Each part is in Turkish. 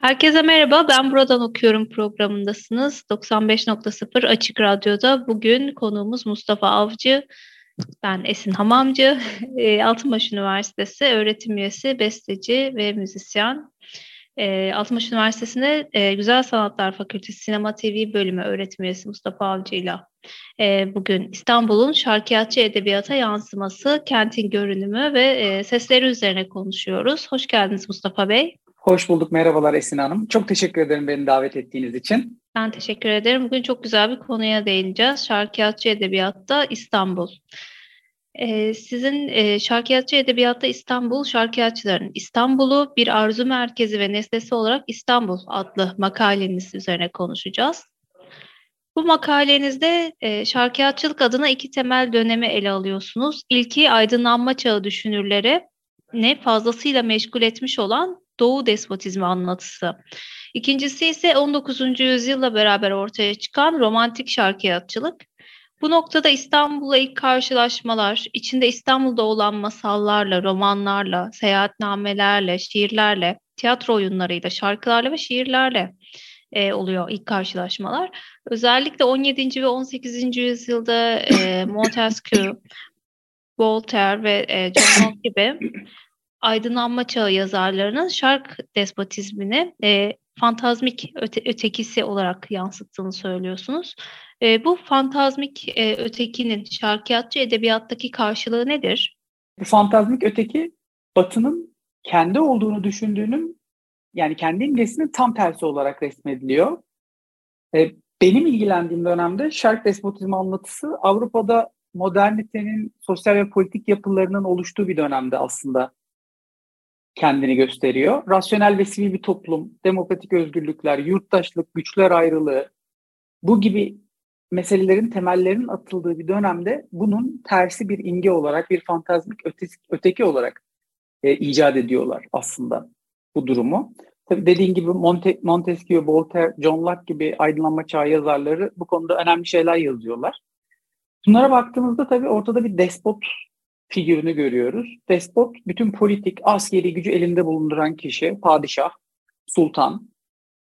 Herkese merhaba, ben buradan okuyorum programındasınız. 95.0 Açık Radyo'da bugün konuğumuz Mustafa Avcı. Ben Esin Hamamcı, Altınbaş Üniversitesi öğretim üyesi, besteci ve müzisyen. Altınbaş Üniversitesi'nde Güzel Sanatlar Fakültesi Sinema TV bölümü öğretim üyesi Mustafa Avcı ile bugün İstanbul'un şarkiyatçı edebiyata yansıması, kentin görünümü ve sesleri üzerine konuşuyoruz. Hoş geldiniz Mustafa Bey. Hoş bulduk. Merhabalar Esin Hanım. Çok teşekkür ederim beni davet ettiğiniz için. Ben teşekkür ederim. Bugün çok güzel bir konuya değineceğiz. Şarkiyatçı Edebiyatta İstanbul. Ee, sizin e, Şarkiyatçı Edebiyatta İstanbul, şarkiyatçıların İstanbul'u bir arzu merkezi ve nesnesi olarak İstanbul adlı makaleniz üzerine konuşacağız. Bu makalenizde e, şarkiyatçılık adına iki temel dönemi ele alıyorsunuz. İlki aydınlanma çağı düşünürleri ne fazlasıyla meşgul etmiş olan Doğu despotizmi anlatısı. İkincisi ise 19. yüzyılla beraber ortaya çıkan romantik şarkiyatçılık. Bu noktada İstanbul'la ilk karşılaşmalar, içinde İstanbul'da olan masallarla, romanlarla, seyahatnamelerle, şiirlerle, tiyatro oyunlarıyla, şarkılarla ve şiirlerle e, oluyor ilk karşılaşmalar. Özellikle 17. ve 18. yüzyılda e, Montesquieu, Voltaire ve e, John Locke gibi aydınlanma çağı yazarlarının şark despotizmini e, fantazmik öte, ötekisi olarak yansıttığını söylüyorsunuz. E, bu fantazmik e, ötekinin şarkiyatçı edebiyattaki karşılığı nedir? Bu fantazmik öteki Batı'nın kendi olduğunu düşündüğünün yani kendi imgesinin tam tersi olarak resmediliyor. E, benim ilgilendiğim dönemde şark despotizmi anlatısı Avrupa'da modernitenin sosyal ve politik yapılarının oluştuğu bir dönemde aslında kendini gösteriyor. Rasyonel ve sivil bir toplum, demokratik özgürlükler, yurttaşlık, güçler ayrılığı bu gibi meselelerin temellerinin atıldığı bir dönemde bunun tersi bir imge olarak, bir fantazmik ötesi, öteki olarak e, icat ediyorlar aslında bu durumu. Tabii dediğin gibi Monte, Montesquieu, Voltaire, John Locke gibi aydınlanma çağı yazarları bu konuda önemli şeyler yazıyorlar. Bunlara baktığımızda tabii ortada bir despot figürünü görüyoruz. Despot bütün politik, askeri gücü elinde bulunduran kişi, padişah, sultan.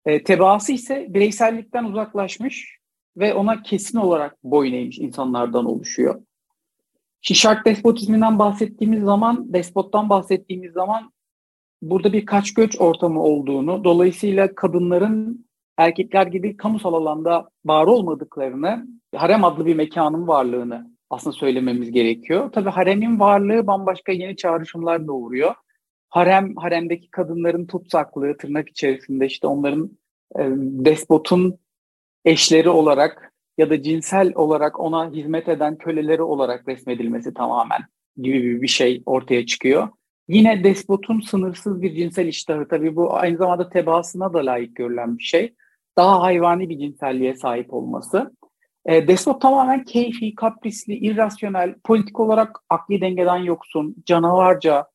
E, tebaası ise bireysellikten uzaklaşmış ve ona kesin olarak boyun eğmiş insanlardan oluşuyor. Şimdi despotizminden bahsettiğimiz zaman, despottan bahsettiğimiz zaman burada bir kaç göç ortamı olduğunu, dolayısıyla kadınların erkekler gibi kamusal alanda var olmadıklarını, harem adlı bir mekanın varlığını aslında söylememiz gerekiyor. Tabii haremin varlığı bambaşka yeni çağrışımlar doğuruyor. Harem, haremdeki kadınların tutsaklığı tırnak içerisinde işte onların e, despotun eşleri olarak ya da cinsel olarak ona hizmet eden köleleri olarak resmedilmesi tamamen gibi bir şey ortaya çıkıyor. Yine despotun sınırsız bir cinsel iştahı tabii bu aynı zamanda tebaasına da layık görülen bir şey. Daha hayvani bir cinselliğe sahip olması. E, Despot tamamen keyfi, kaprisli, irrasyonel, politik olarak akli dengeden yoksun, canavarca,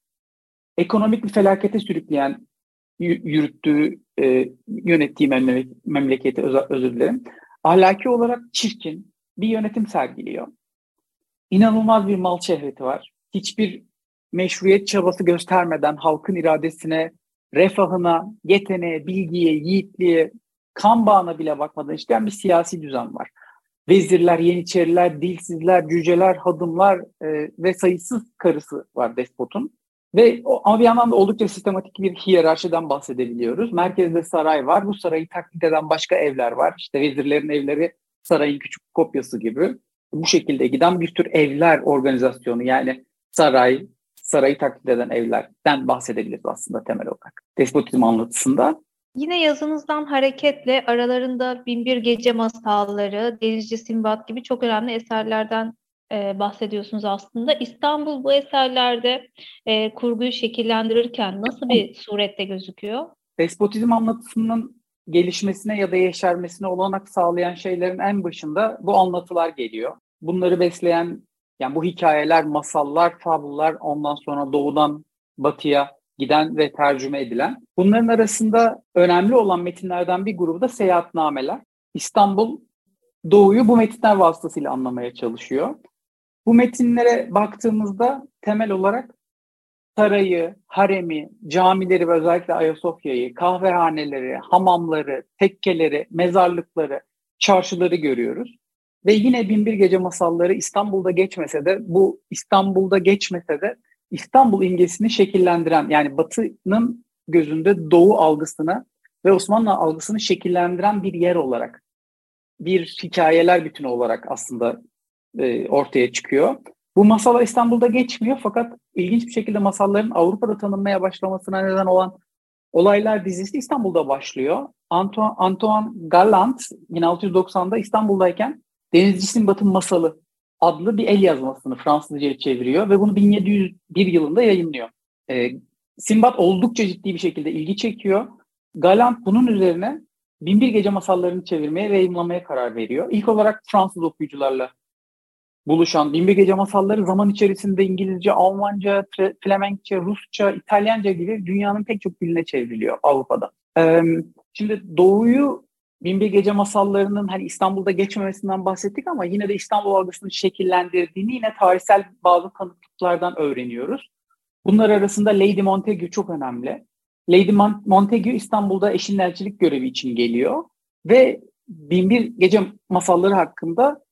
ekonomik bir felakete sürükleyen yürüttüğü, e, yönettiği memleket, memleketi öz, özür dilerim. Ahlaki olarak çirkin bir yönetim sergiliyor. İnanılmaz bir mal şehveti var. Hiçbir meşruiyet çabası göstermeden halkın iradesine, refahına, yeteneğe, bilgiye, yiğitliğe, kan bağına bile bakmadan işleyen bir siyasi düzen var vezirler, yeniçeriler, dilsizler, cüceler, hadımlar e, ve sayısız karısı var despotun. Ve ama bir yandan da oldukça sistematik bir hiyerarşiden bahsedebiliyoruz. Merkezde saray var. Bu sarayı taklit eden başka evler var. İşte vezirlerin evleri sarayın küçük kopyası gibi. Bu şekilde giden bir tür evler organizasyonu yani saray, sarayı taklit eden evlerden bahsedebiliriz aslında temel olarak. Despotizm anlatısında. Yine yazınızdan hareketle aralarında Binbir Gece Masalları, Denizci Simbat gibi çok önemli eserlerden e, bahsediyorsunuz aslında. İstanbul bu eserlerde e, kurguyu şekillendirirken nasıl bir surette gözüküyor? Despotizm anlatısının gelişmesine ya da yeşermesine olanak sağlayan şeylerin en başında bu anlatılar geliyor. Bunları besleyen yani bu hikayeler, masallar, fabullar ondan sonra doğudan batıya giden ve tercüme edilen. Bunların arasında önemli olan metinlerden bir grubu da seyahatnameler. İstanbul doğuyu bu metinler vasıtasıyla anlamaya çalışıyor. Bu metinlere baktığımızda temel olarak sarayı, haremi, camileri ve özellikle Ayasofya'yı, kahvehaneleri, hamamları, tekkeleri, mezarlıkları, çarşıları görüyoruz. Ve yine Binbir Gece masalları İstanbul'da geçmese de bu İstanbul'da geçmese de İstanbul imgesini şekillendiren yani Batı'nın gözünde Doğu algısını ve Osmanlı algısını şekillendiren bir yer olarak bir hikayeler bütünü olarak aslında e, ortaya çıkıyor. Bu masallar İstanbul'da geçmiyor fakat ilginç bir şekilde masalların Avrupa'da tanınmaya başlamasına neden olan Olaylar dizisi İstanbul'da başlıyor. Antoine, Antoine Galland 1690'da İstanbul'dayken Denizcisin Batı Masalı adlı bir el yazmasını Fransızca'ya çeviriyor ve bunu 1701 yılında yayınlıyor. E, Simbat oldukça ciddi bir şekilde ilgi çekiyor. Galant bunun üzerine Binbir Gece masallarını çevirmeye ve yayınlamaya karar veriyor. İlk olarak Fransız okuyucularla buluşan Binbir Gece masalları zaman içerisinde İngilizce, Almanca, Flemenkçe, Rusça, İtalyanca gibi dünyanın pek çok diline çevriliyor Avrupa'da. Ee, şimdi Doğu'yu Binbir Gece masallarının hani İstanbul'da geçmemesinden bahsettik ama yine de İstanbul algısını şekillendirdiğini yine tarihsel bazı kanıtlıklardan öğreniyoruz. Bunlar arasında Lady Montagu çok önemli. Lady Montagu İstanbul'da eşinin elçilik görevi için geliyor ve Binbir Gece masalları hakkında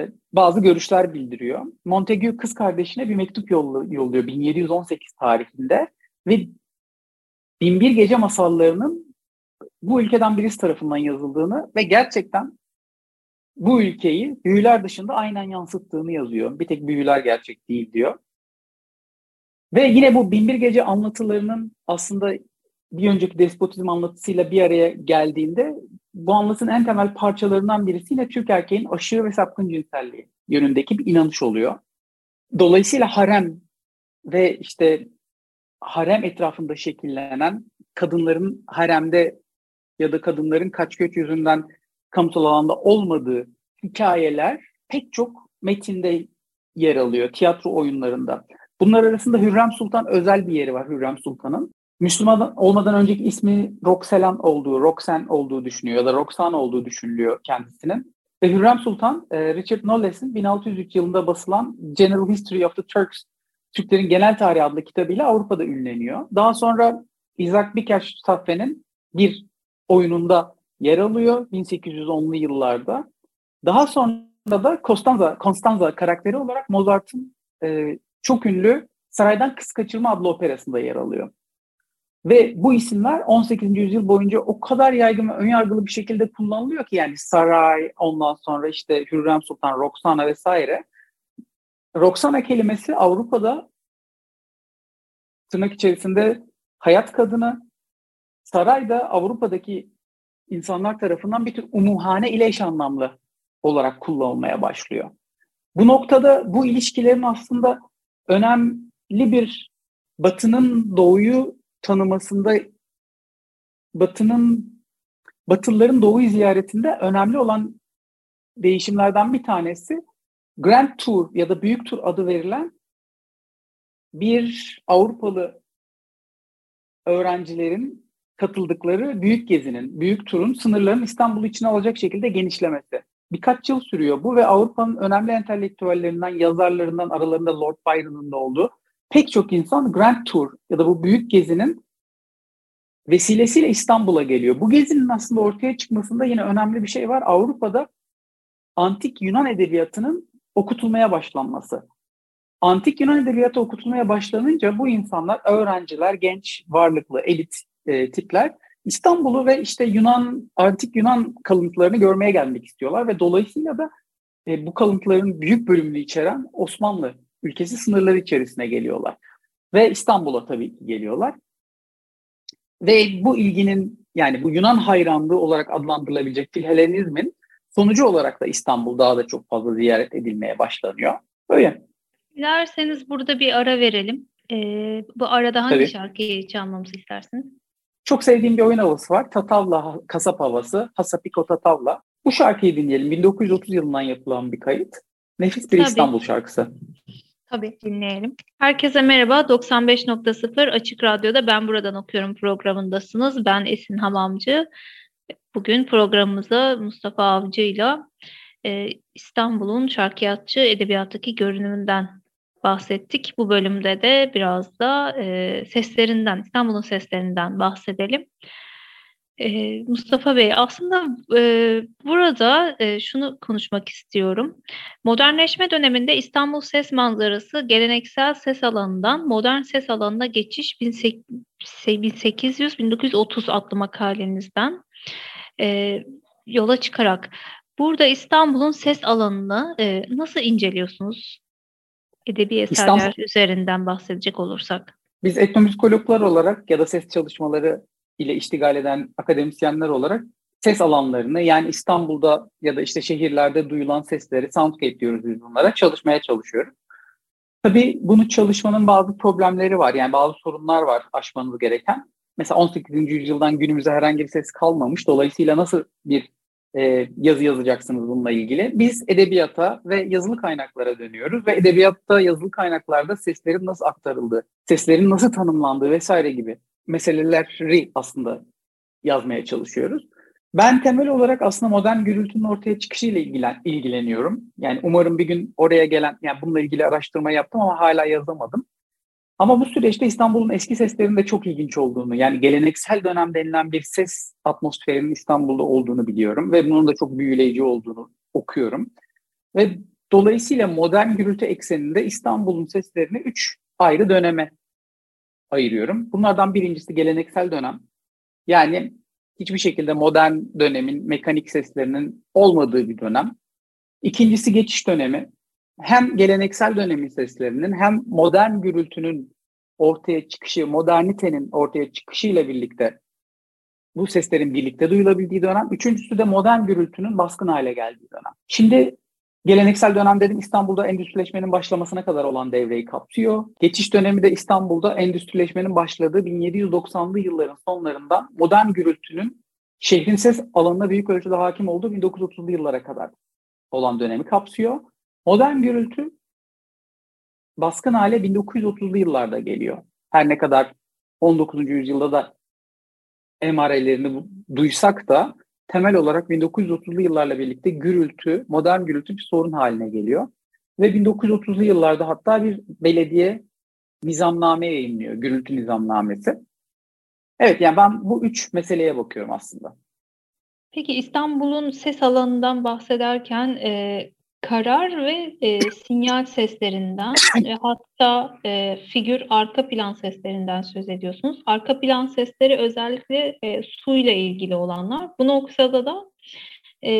e, bazı görüşler bildiriyor. Montagu kız kardeşine bir mektup yolluyor 1718 tarihinde ve Binbir Gece masallarının bu ülkeden birisi tarafından yazıldığını ve gerçekten bu ülkeyi büyüler dışında aynen yansıttığını yazıyor. Bir tek büyüler gerçek değil diyor. Ve yine bu Binbir Gece anlatılarının aslında bir önceki despotizm anlatısıyla bir araya geldiğinde bu anlatının en temel parçalarından birisi yine Türk erkeğin aşırı ve sapkın cinselliği yönündeki bir inanış oluyor. Dolayısıyla harem ve işte harem etrafında şekillenen kadınların haremde ya da kadınların kaç göç yüzünden kamusal alanda olmadığı hikayeler pek çok metinde yer alıyor tiyatro oyunlarında. Bunlar arasında Hürrem Sultan özel bir yeri var Hürrem Sultan'ın. Müslüman olmadan önceki ismi Roxelan olduğu, Roxen olduğu düşünüyor ya da Roxan olduğu düşünülüyor kendisinin. Ve Hürrem Sultan, e, Richard Knolles'in 1603 yılında basılan General History of the Turks, Türklerin Genel Tarihi adlı kitabıyla Avrupa'da ünleniyor. Daha sonra Isaac Bikash Saffe'nin bir oyununda yer alıyor 1810'lu yıllarda. Daha sonra da Constanza, Constanza karakteri olarak Mozart'ın e, çok ünlü Saraydan Kız Kaçırma adlı operasında yer alıyor. Ve bu isimler 18. yüzyıl boyunca o kadar yaygın ve önyargılı bir şekilde kullanılıyor ki yani saray, ondan sonra işte Hürrem Sultan, Roxana vesaire. Roxana kelimesi Avrupa'da tırnak içerisinde hayat kadını, saray da Avrupa'daki insanlar tarafından bir tür umuhane ile anlamlı olarak kullanılmaya başlıyor. Bu noktada bu ilişkilerin aslında önemli bir Batı'nın doğuyu tanımasında Batı'nın Batılıların Doğu'yu ziyaretinde önemli olan değişimlerden bir tanesi Grand Tour ya da Büyük Tur adı verilen bir Avrupalı öğrencilerin katıldıkları büyük gezinin, büyük turun sınırlarını İstanbul içine alacak şekilde genişlemesi. Birkaç yıl sürüyor bu ve Avrupa'nın önemli entelektüellerinden, yazarlarından aralarında Lord Byron'un da olduğu pek çok insan Grand Tour ya da bu büyük gezinin vesilesiyle İstanbul'a geliyor. Bu gezinin aslında ortaya çıkmasında yine önemli bir şey var. Avrupa'da antik Yunan edebiyatının okutulmaya başlanması. Antik Yunan edebiyatı okutulmaya başlanınca bu insanlar öğrenciler, genç, varlıklı, elit e, tipler İstanbul'u ve işte Yunan, antik Yunan kalıntılarını görmeye gelmek istiyorlar ve dolayısıyla da e, bu kalıntıların büyük bölümünü içeren Osmanlı ülkesi sınırları içerisine geliyorlar. Ve İstanbul'a tabii ki geliyorlar. Ve bu ilginin yani bu Yunan hayranlığı olarak adlandırılabilecek Filhelenizmin Sonucu olarak da İstanbul daha da çok fazla ziyaret edilmeye başlanıyor. Öyle. Dilerseniz burada bir ara verelim. Ee, bu arada hangi Tabii. şarkıyı çalmamızı istersiniz? Çok sevdiğim bir oyun havası var. Tatavla kasap havası. Hasapiko Tatavla. Bu şarkıyı dinleyelim. 1930 yılından yapılan bir kayıt. Nefis bir Tabii. İstanbul şarkısı. Tabii dinleyelim. Herkese merhaba. 95.0 Açık Radyo'da Ben Buradan Okuyorum programındasınız. Ben Esin Hamamcı. Bugün programımıza Mustafa Avcı ile İstanbul'un şarkiyatçı edebiyattaki görünümünden bahsettik. Bu bölümde de biraz da e, seslerinden, İstanbul'un seslerinden bahsedelim. E, Mustafa Bey, aslında e, burada e, şunu konuşmak istiyorum. Modernleşme döneminde İstanbul ses manzarası geleneksel ses alanından modern ses alanına geçiş 1800-1930 adlı makalenizden e, yola çıkarak burada İstanbul'un ses alanını e, nasıl inceliyorsunuz? Edebi eserler İstanbul, üzerinden bahsedecek olursak. Biz etnomüzikologlar olarak ya da ses çalışmaları ile iştigal eden akademisyenler olarak ses alanlarını yani İstanbul'da ya da işte şehirlerde duyulan sesleri soundscape diyoruz biz bunlara çalışmaya çalışıyoruz. Tabii bunu çalışmanın bazı problemleri var yani bazı sorunlar var aşmanız gereken. Mesela 18. yüzyıldan günümüze herhangi bir ses kalmamış. Dolayısıyla nasıl bir e, yazı yazacaksınız bununla ilgili. Biz edebiyata ve yazılı kaynaklara dönüyoruz ve edebiyatta yazılı kaynaklarda seslerin nasıl aktarıldığı, seslerin nasıl tanımlandığı vesaire gibi meseleleri aslında yazmaya çalışıyoruz. Ben temel olarak aslında modern gürültünün ortaya çıkışıyla ilgilen, ilgileniyorum. Yani umarım bir gün oraya gelen, yani bununla ilgili araştırma yaptım ama hala yazamadım. Ama bu süreçte İstanbul'un eski seslerinin de çok ilginç olduğunu, yani geleneksel dönem denilen bir ses atmosferinin İstanbul'da olduğunu biliyorum ve bunun da çok büyüleyici olduğunu okuyorum. Ve dolayısıyla modern gürültü ekseninde İstanbul'un seslerini üç ayrı döneme ayırıyorum. Bunlardan birincisi geleneksel dönem. Yani hiçbir şekilde modern dönemin mekanik seslerinin olmadığı bir dönem. İkincisi geçiş dönemi hem geleneksel dönemin seslerinin hem modern gürültünün ortaya çıkışı, modernitenin ortaya çıkışıyla birlikte bu seslerin birlikte duyulabildiği dönem. Üçüncüsü de modern gürültünün baskın hale geldiği dönem. Şimdi geleneksel dönem dedim İstanbul'da endüstrileşmenin başlamasına kadar olan devreyi kapsıyor. Geçiş dönemi de İstanbul'da endüstrileşmenin başladığı 1790'lı yılların sonlarından modern gürültünün şehrin ses alanına büyük ölçüde hakim olduğu 1930'lu yıllara kadar olan dönemi kapsıyor. Modern gürültü baskın hale 1930'lu yıllarda geliyor. Her ne kadar 19. yüzyılda da emarelerini duysak da temel olarak 1930'lu yıllarla birlikte gürültü, modern gürültü bir sorun haline geliyor. Ve 1930'lu yıllarda hatta bir belediye nizamname yayınlıyor, gürültü nizamnamesi. Evet yani ben bu üç meseleye bakıyorum aslında. Peki İstanbul'un ses alanından bahsederken e, karar ve e, sinyal seslerinden e, hatta e, figür arka plan seslerinden söz ediyorsunuz. Arka plan sesleri özellikle e, suyla ilgili olanlar. Bu noktada da e,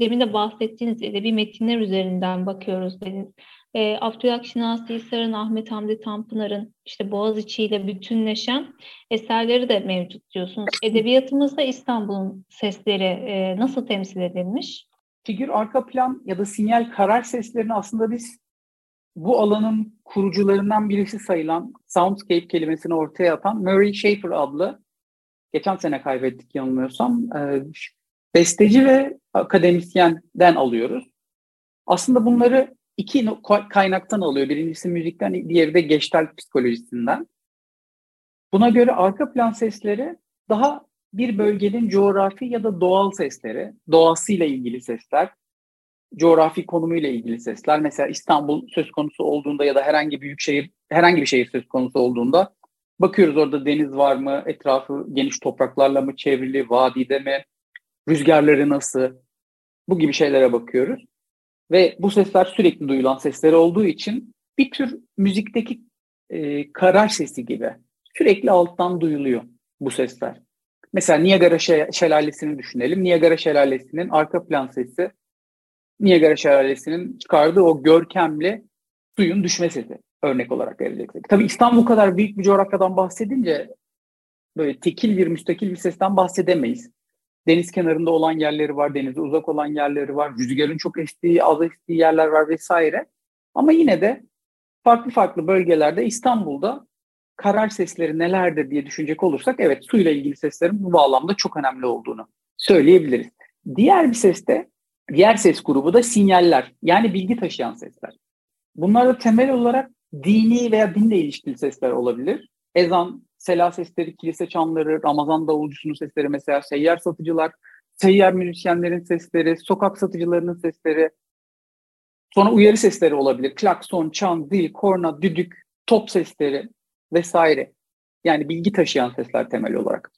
demin de bahsettiğiniz edebi metinler üzerinden bakıyoruz dediniz. E, Abdülhak Şinasi Hisar'ın, Ahmet Hamdi Tanpınar'ın işte Boğaziçi ile bütünleşen eserleri de mevcut diyorsunuz. Edebiyatımızda İstanbul'un sesleri e, nasıl temsil edilmiş? Figür arka plan ya da sinyal karar seslerini aslında biz bu alanın kurucularından birisi sayılan soundscape kelimesini ortaya atan Murray Schafer adlı geçen sene kaybettik yanılmıyorsam e, besteci ve akademisyenden alıyoruz. Aslında bunları iki kaynaktan alıyor. Birincisi müzikten, diğeri de geçtal psikolojisinden. Buna göre arka plan sesleri daha bir bölgenin coğrafi ya da doğal sesleri, doğasıyla ilgili sesler, coğrafi konumuyla ilgili sesler. Mesela İstanbul söz konusu olduğunda ya da herhangi büyük şehir, herhangi bir şehir söz konusu olduğunda bakıyoruz orada deniz var mı, etrafı geniş topraklarla mı çevrili, vadide mi, rüzgarları nasıl, bu gibi şeylere bakıyoruz. Ve bu sesler sürekli duyulan sesler olduğu için bir tür müzikteki e, karar sesi gibi sürekli alttan duyuluyor bu sesler. Mesela Niagara Şelalesi'ni düşünelim. Niagara Şelalesi'nin arka plan sesi Niagara Şelalesi'nin çıkardığı o görkemli suyun düşme sesi örnek olarak vereceksek. Tabii İstanbul kadar büyük bir coğrafyadan bahsedince böyle tekil bir, müstakil bir sesten bahsedemeyiz. deniz kenarında olan yerleri var, denize uzak olan yerleri var, rüzgarın çok estiği, az estiği yerler var vesaire. Ama yine de farklı farklı bölgelerde İstanbul'da karar sesleri nelerdir diye düşünecek olursak evet suyla ilgili seslerin bu bağlamda çok önemli olduğunu söyleyebiliriz. Diğer bir ses de diğer ses grubu da sinyaller yani bilgi taşıyan sesler. Bunlar da temel olarak dini veya dinle ilişkili sesler olabilir. Ezan, sela sesleri, kilise çanları, Ramazan davulcusunun sesleri mesela seyyar satıcılar, seyyar müzisyenlerin sesleri, sokak satıcılarının sesleri, sonra uyarı sesleri olabilir. Klakson, çan, zil, korna, düdük, top sesleri vesaire. Yani bilgi taşıyan sesler temel olarak.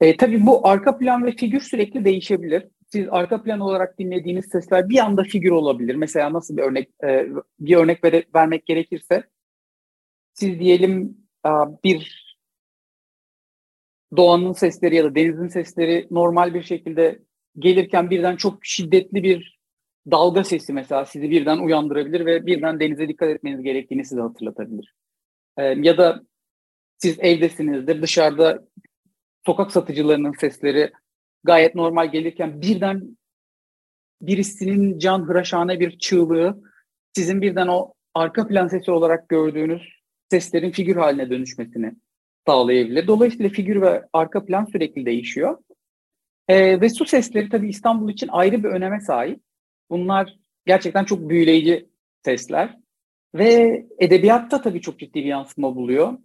E, tabii bu arka plan ve figür sürekli değişebilir. Siz arka plan olarak dinlediğiniz sesler bir anda figür olabilir. Mesela nasıl bir örnek e, bir örnek ver, vermek gerekirse siz diyelim e, bir doğanın sesleri ya da denizin sesleri normal bir şekilde gelirken birden çok şiddetli bir dalga sesi mesela sizi birden uyandırabilir ve birden denize dikkat etmeniz gerektiğini size hatırlatabilir. Ee, ya da siz evdesinizdir dışarıda sokak satıcılarının sesleri gayet normal gelirken birden birisinin can hıraşane bir çığlığı sizin birden o arka plan sesi olarak gördüğünüz seslerin figür haline dönüşmesini sağlayabilir. Dolayısıyla figür ve arka plan sürekli değişiyor. E, ve su sesleri tabii İstanbul için ayrı bir öneme sahip. Bunlar gerçekten çok büyüleyici sesler. Ve edebiyatta tabii çok ciddi bir yansıma buluyor.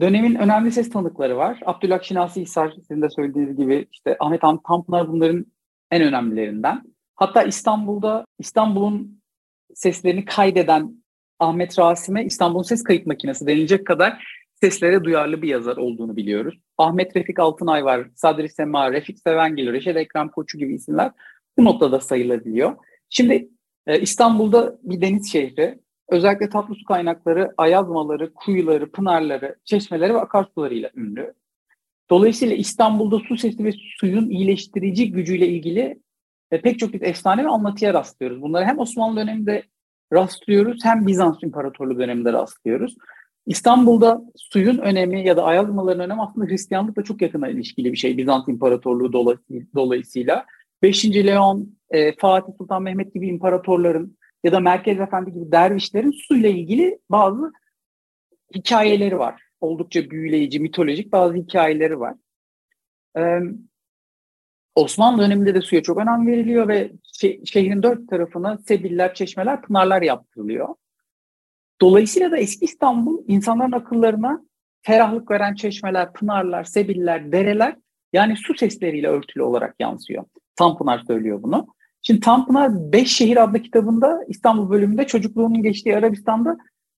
Dönemin önemli ses tanıkları var. Abdülhak Şinasi Hisar, sizin de söylediğiniz gibi işte Ahmet Hamit Tanpınar bunların en önemlilerinden. Hatta İstanbul'da İstanbul'un seslerini kaydeden Ahmet Rasim'e İstanbul'un ses kayıt makinesi denilecek kadar seslere duyarlı bir yazar olduğunu biliyoruz. Ahmet Refik Altınay var, Sadri Sema, Refik Sevengil, Reşet Ekrem Koçu gibi isimler bu noktada sayılabiliyor. Şimdi e, İstanbul'da bir deniz şehri, özellikle tatlı su kaynakları, ayazmaları, kuyuları, pınarları, çeşmeleri ve akarsularıyla ünlü. Dolayısıyla İstanbul'da su sesi ve suyun iyileştirici gücüyle ilgili e, pek çok bir efsane ve anlatıya rastlıyoruz. Bunları hem Osmanlı döneminde rastlıyoruz hem Bizans İmparatorluğu döneminde rastlıyoruz. İstanbul'da suyun önemi ya da ayazmaların önemi aslında Hristiyanlıkla çok yakına ilişkili bir şey Bizans İmparatorluğu dolayısıyla. 5. Leon, e, Fatih Sultan Mehmet gibi imparatorların ya da Merkez Efendi gibi dervişlerin suyla ilgili bazı hikayeleri var. Oldukça büyüleyici, mitolojik bazı hikayeleri var. Ee, Osmanlı döneminde de suya çok önem veriliyor ve şehrin dört tarafına sebiller, çeşmeler, pınarlar yaptırılıyor. Dolayısıyla da eski İstanbul insanların akıllarına ferahlık veren çeşmeler, pınarlar, sebiller, dereler yani su sesleriyle örtülü olarak yansıyor. Tanpınar söylüyor bunu. Şimdi Tanpınar Beş Şehir adlı kitabında İstanbul bölümünde çocukluğunun geçtiği Arabistan'da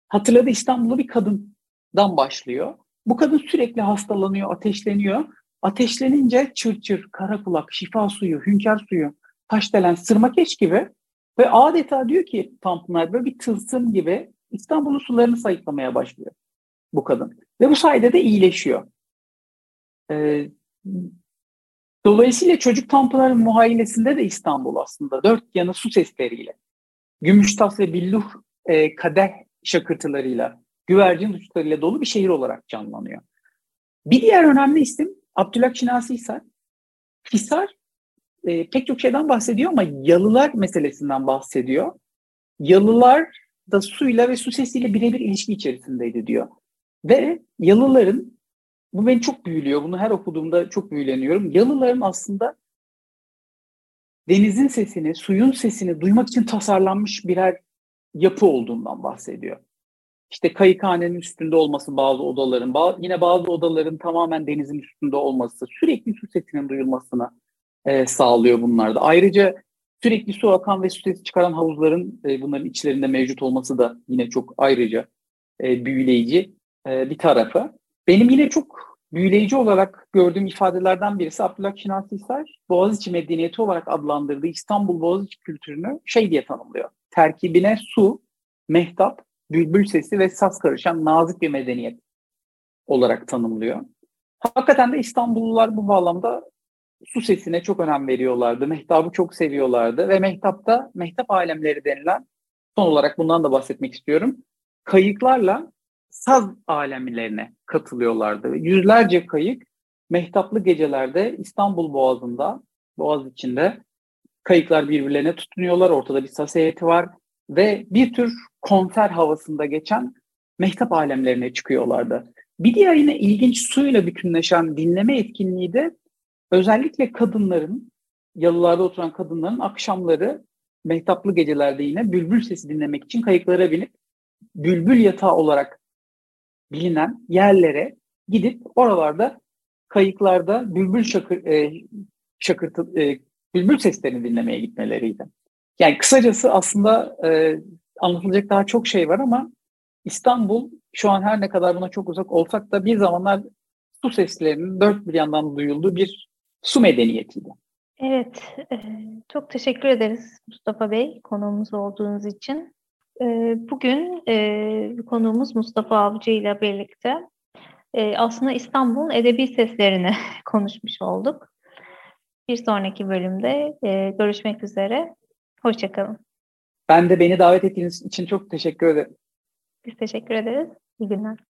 hatırladığı İstanbul'u bir kadından başlıyor. Bu kadın sürekli hastalanıyor, ateşleniyor. Ateşlenince çır çır, kara kulak, şifa suyu, hünkâr suyu, taşdelen, sırmakeş gibi ve adeta diyor ki Tanpınar böyle bir tılsım gibi İstanbul'un sularını sayıklamaya başlıyor bu kadın. Ve bu sayede de iyileşiyor. Ee, dolayısıyla çocuk tampıların muhayyilesinde de İstanbul aslında dört yanı su sesleriyle, gümüştas ve billuh e, kadeh şakırtılarıyla, güvercin uçlarıyla dolu bir şehir olarak canlanıyor. Bir diğer önemli isim Abdülhak Şinasi Hisar. Hisar e, pek çok şeyden bahsediyor ama yalılar meselesinden bahsediyor. Yalılar da suyla ve su sesiyle birebir ilişki içerisindeydi diyor. Ve Yalıların, bu beni çok büyülüyor, bunu her okuduğumda çok büyüleniyorum. Yalıların aslında denizin sesini, suyun sesini duymak için tasarlanmış birer yapı olduğundan bahsediyor. İşte kayıkhanenin üstünde olması bazı odaların, yine bazı odaların tamamen denizin üstünde olması, sürekli su sesinin duyulmasına e, sağlıyor bunlar da. Ayrıca Sürekli su akan ve su sesi çıkaran havuzların e, bunların içlerinde mevcut olması da yine çok ayrıca e, büyüleyici e, bir tarafı. Benim yine çok büyüleyici olarak gördüğüm ifadelerden birisi Abdullah Şinasi Hisar, Boğaziçi medeniyeti olarak adlandırdığı İstanbul Boğaziçi kültürünü şey diye tanımlıyor. Terkibine su, mehtap, bülbül sesi ve saz karışan nazik bir medeniyet olarak tanımlıyor. Hakikaten de İstanbullular bu bağlamda su sesine çok önem veriyorlardı. Mehtabı çok seviyorlardı ve mehtapta mehtap alemleri denilen son olarak bundan da bahsetmek istiyorum. Kayıklarla saz alemlerine katılıyorlardı. Yüzlerce kayık mehtaplı gecelerde İstanbul Boğazı'nda, Boğaz içinde kayıklar birbirlerine tutunuyorlar. Ortada bir sas heyeti var ve bir tür konser havasında geçen mehtap alemlerine çıkıyorlardı. Bir diğer yine ilginç suyla bütünleşen dinleme etkinliği de özellikle kadınların, yalılarda oturan kadınların akşamları mehtaplı gecelerde yine bülbül sesi dinlemek için kayıklara binip bülbül yatağı olarak bilinen yerlere gidip oralarda kayıklarda bülbül şakır, e, şakırtı, e, bülbül seslerini dinlemeye gitmeleriydi. Yani kısacası aslında e, anlatılacak daha çok şey var ama İstanbul şu an her ne kadar buna çok uzak olsak da bir zamanlar su seslerinin dört bir yandan duyulduğu bir su medeniyetiydi. Evet, e, çok teşekkür ederiz Mustafa Bey konuğumuz olduğunuz için. E, bugün e, konuğumuz Mustafa Avcı ile birlikte e, aslında İstanbul'un edebi seslerini konuşmuş olduk. Bir sonraki bölümde e, görüşmek üzere. Hoşçakalın. Ben de beni davet ettiğiniz için çok teşekkür ederim. Biz teşekkür ederiz. İyi günler.